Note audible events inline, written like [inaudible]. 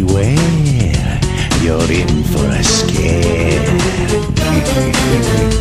beware, you're in for a scare. [laughs]